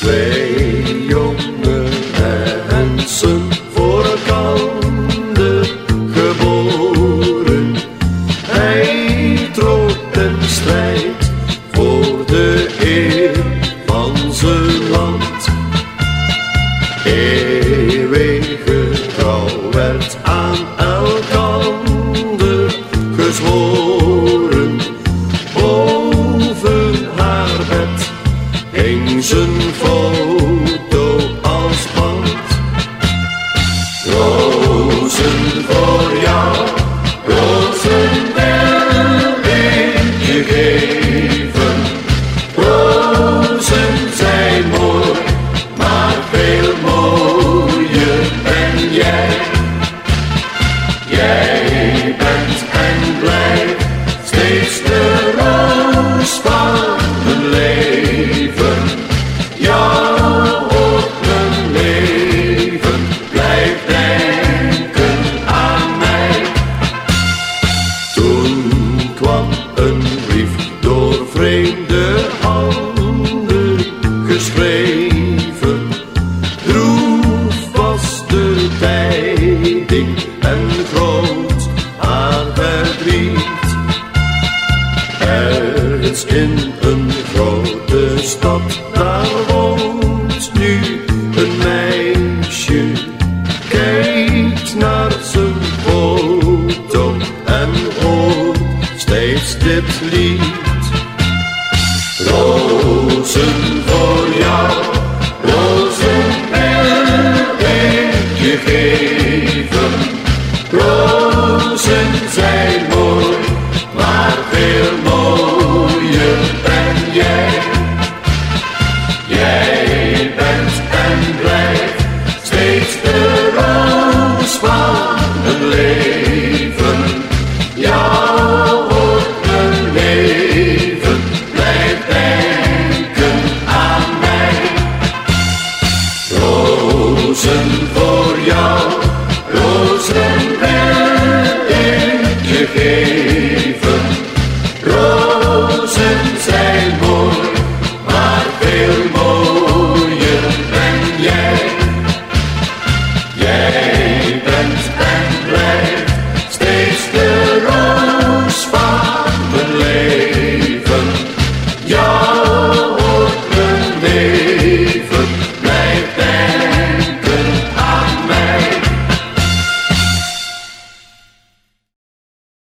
Twee jonge mensen voor elkander geboren. Hij trok een strijd voor de eer van zijn land. Eeuwige trouw werd aan elk elkander gezworen. Stad, daar woont nu een meisje. Kijkt naar zijn foto en hoort steeds dit lied. Rozen voor jou, rozen wil ik je geven. Rozen zijn mooi, maar veel mooier ben jij. jou wordt mijn leven. Blijf denken aan mij. Rozen voor jou, rozen werd ik je. Rozen zijn